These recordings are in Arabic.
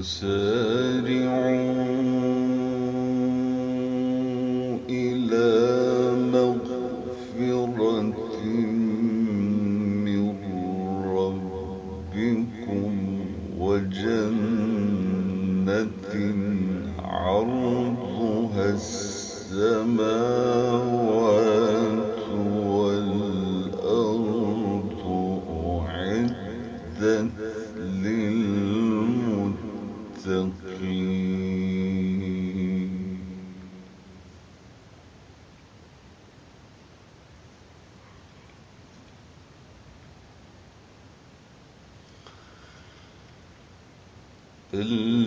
نسارع El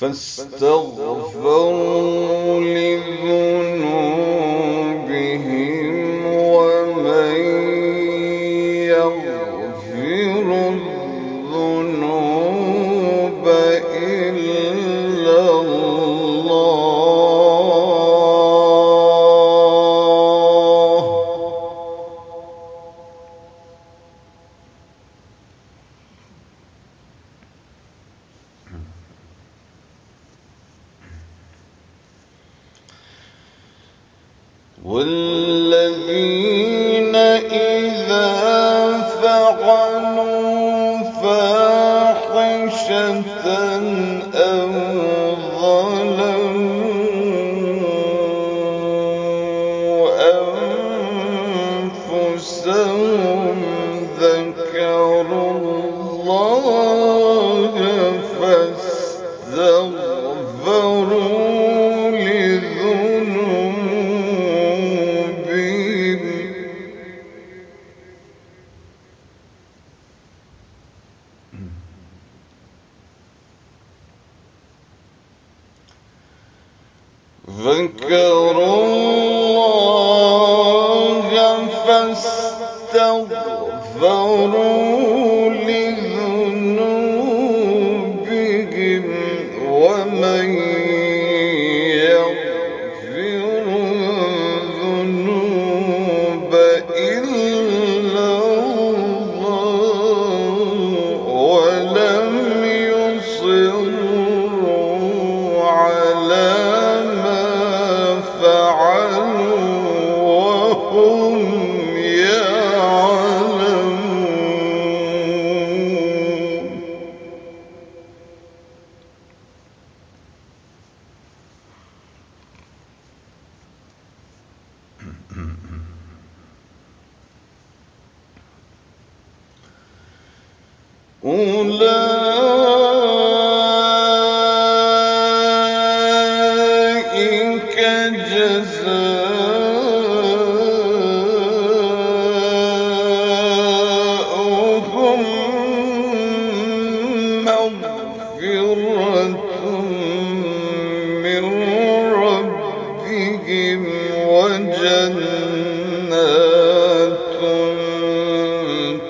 فاستغفروا لذنوبهم يبصرون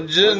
وجنات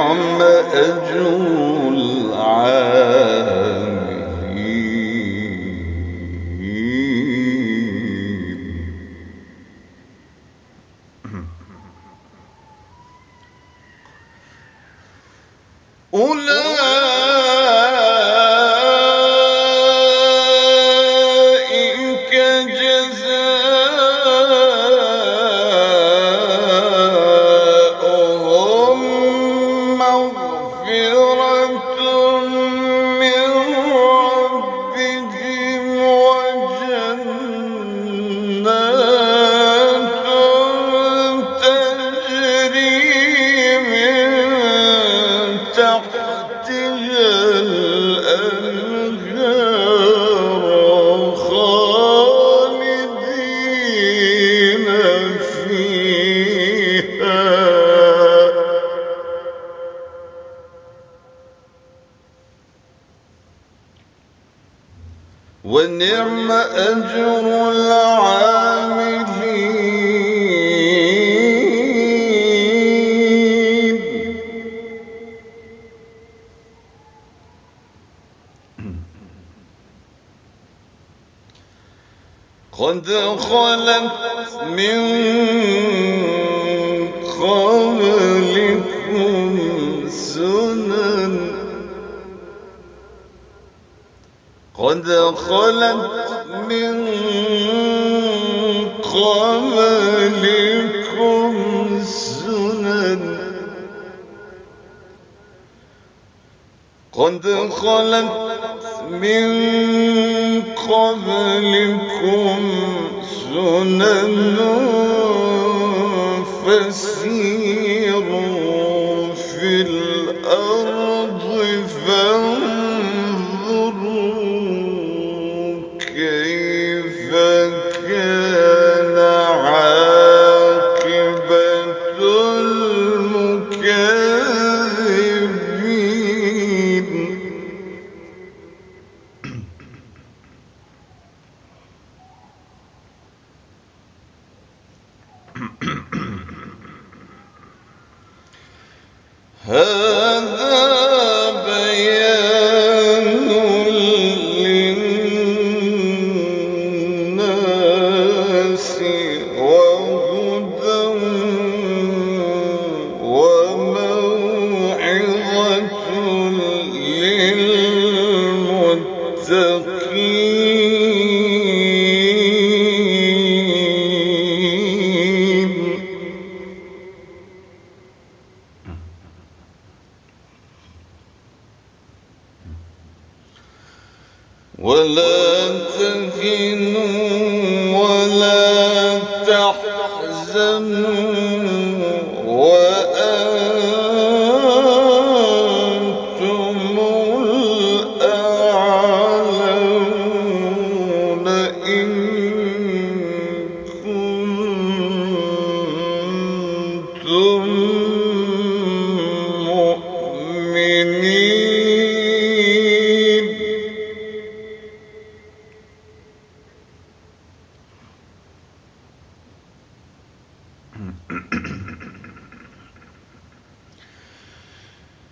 ونعم أجر العاملين ونعم أجر العاملين. قد خلت من قبلكم سنة قد خلت من قبلكم سنن. قد خلت من قبلكم سنن. فسيروا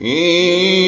إن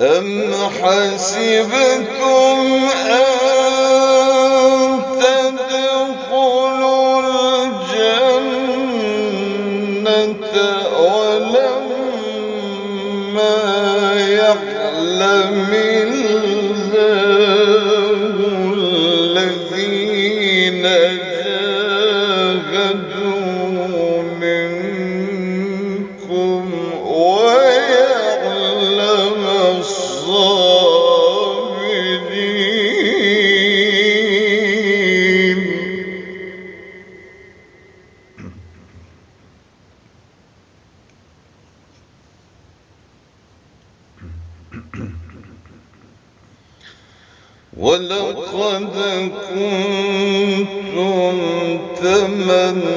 أم حسبتم ولقد كنتم تمنون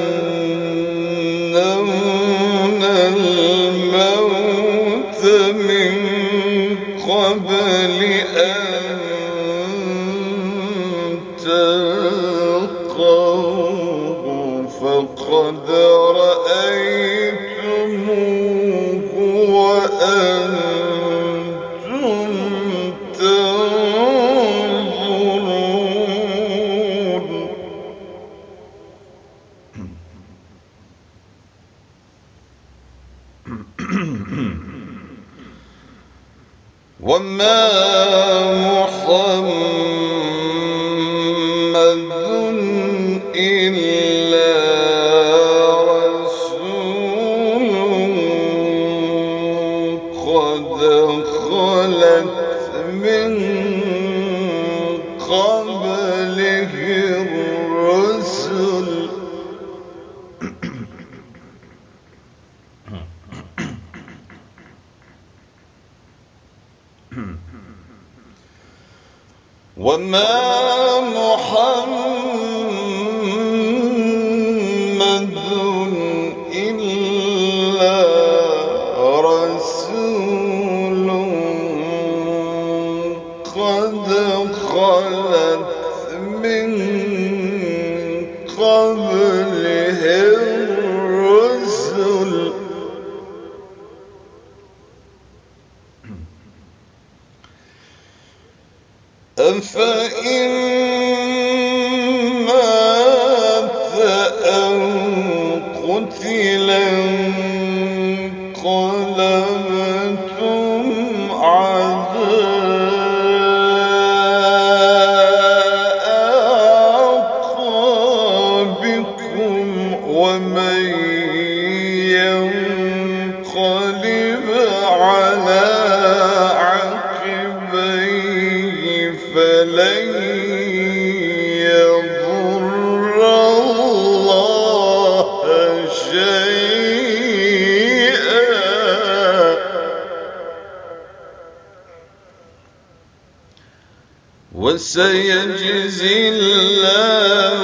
سيجزي الله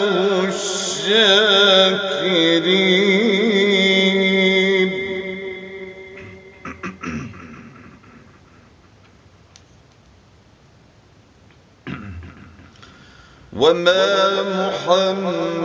الشاكرين. وما محمد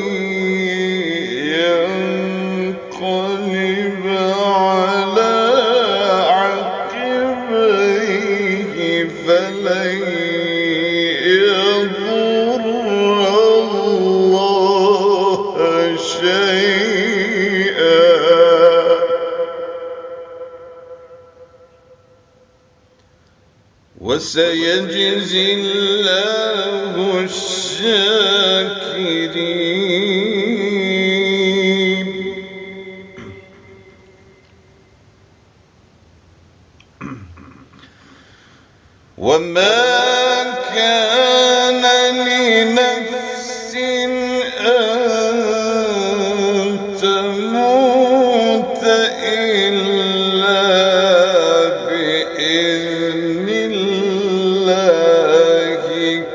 وسيجزي الله الشاكرين.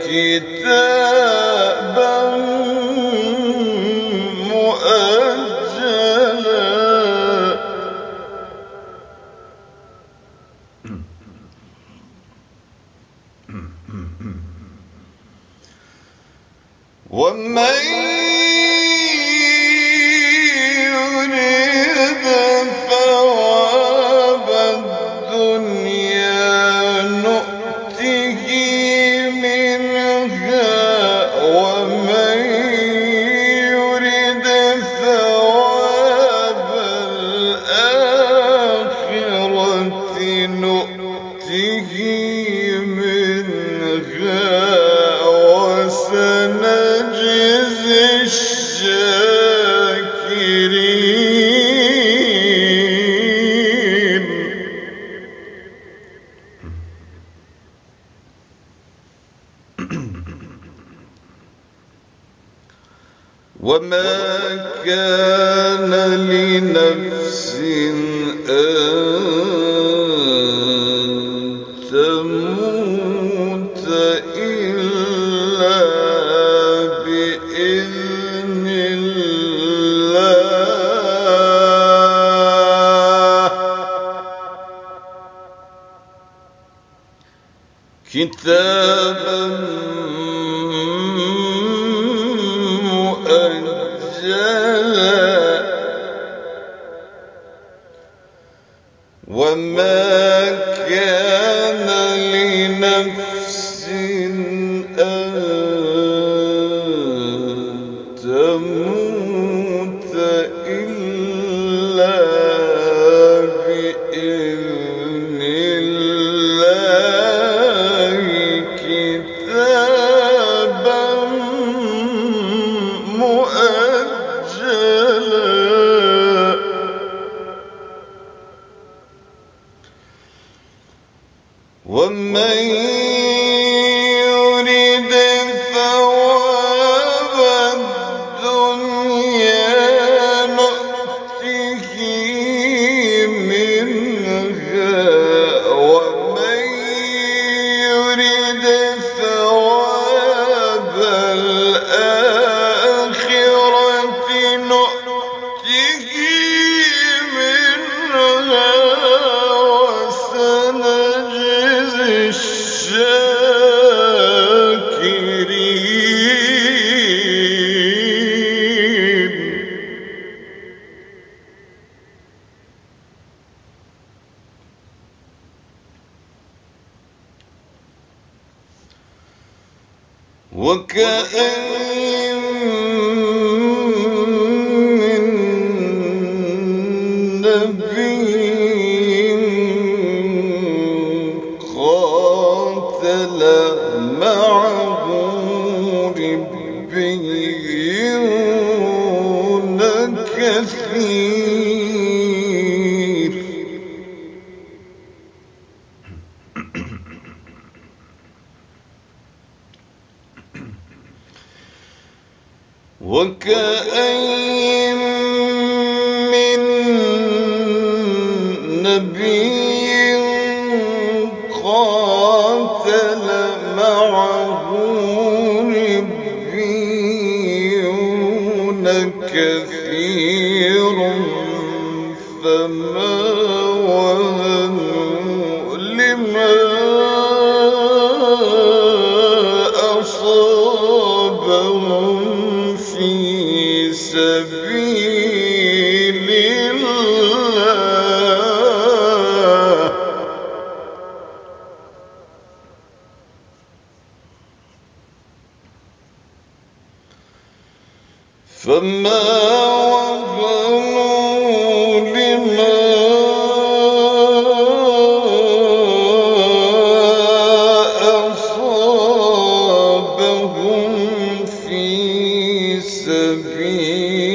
الكتاب وما كان لنفس تموت وسنجزي نبي في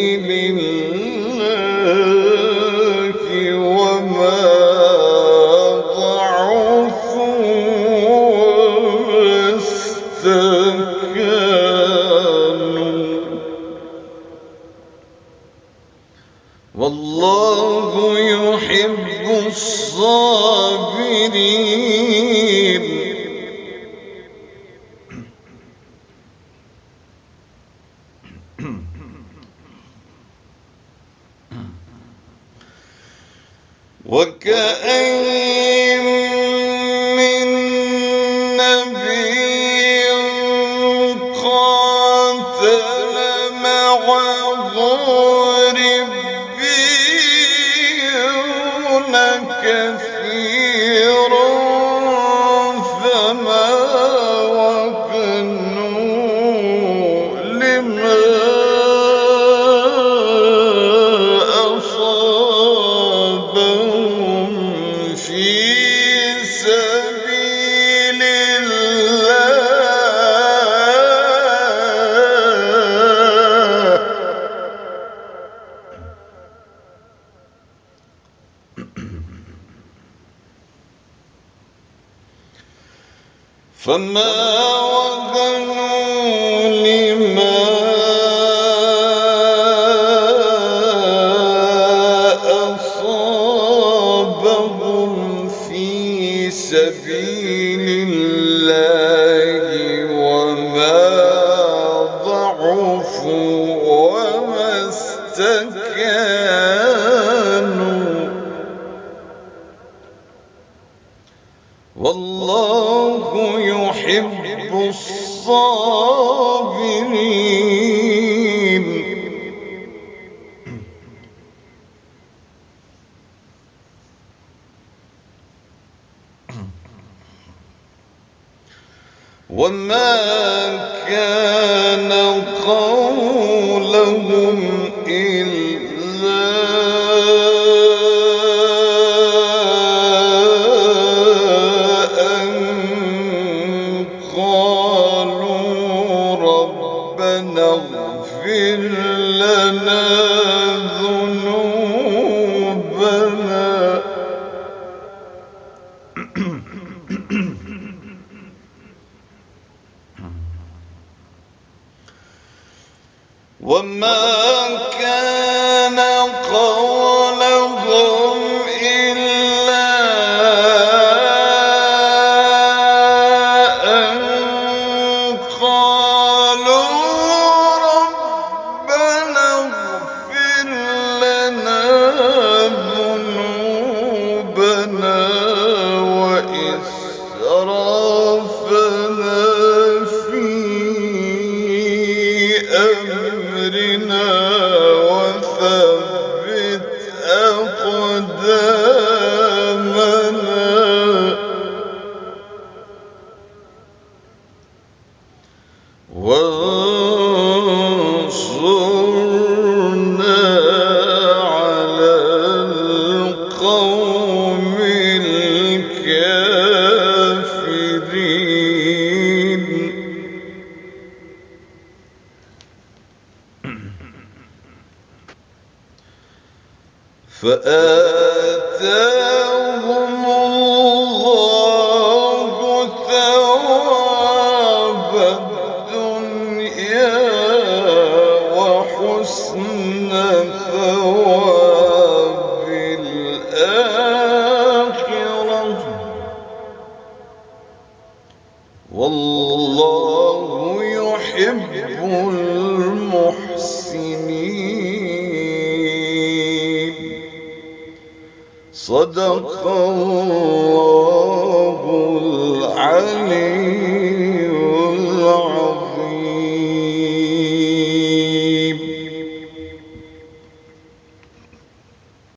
فما وهنوا لما أصابهم في سبيل الله وما ضعفوا وما استكانوا. والله يحب الصابرين. وما كان قولهم فآتاهم صدق الله